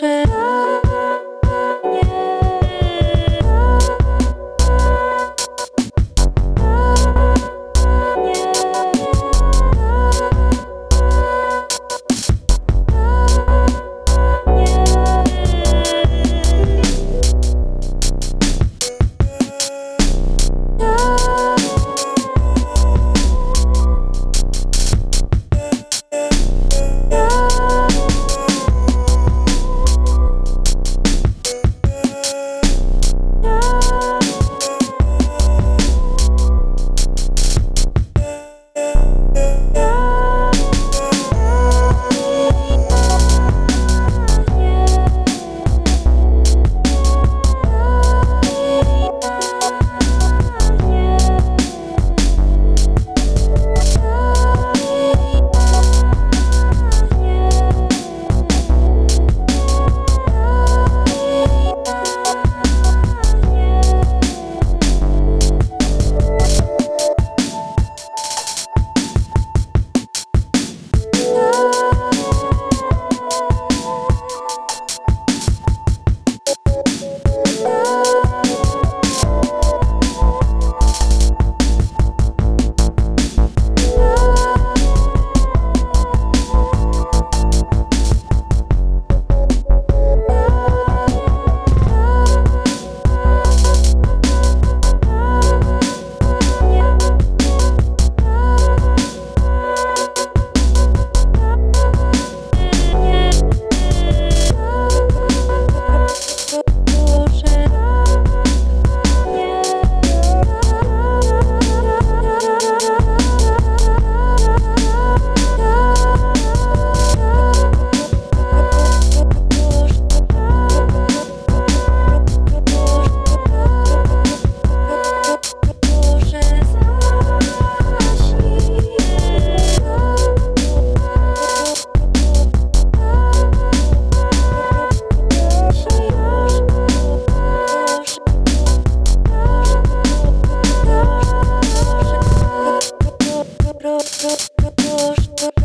proszę.